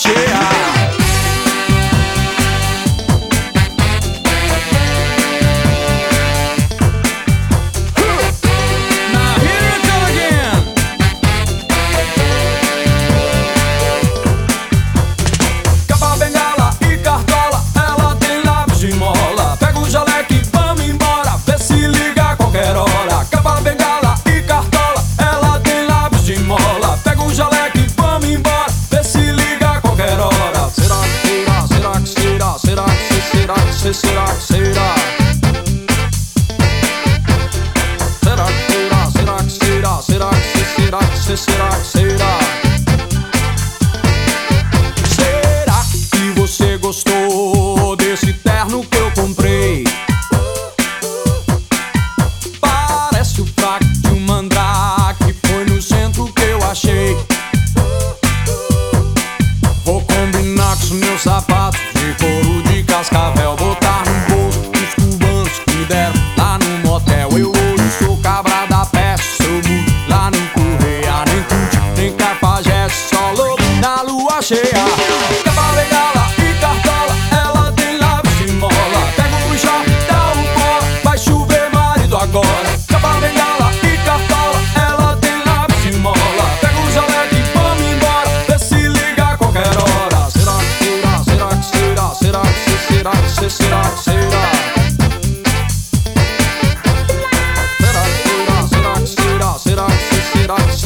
shit. this shit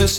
Just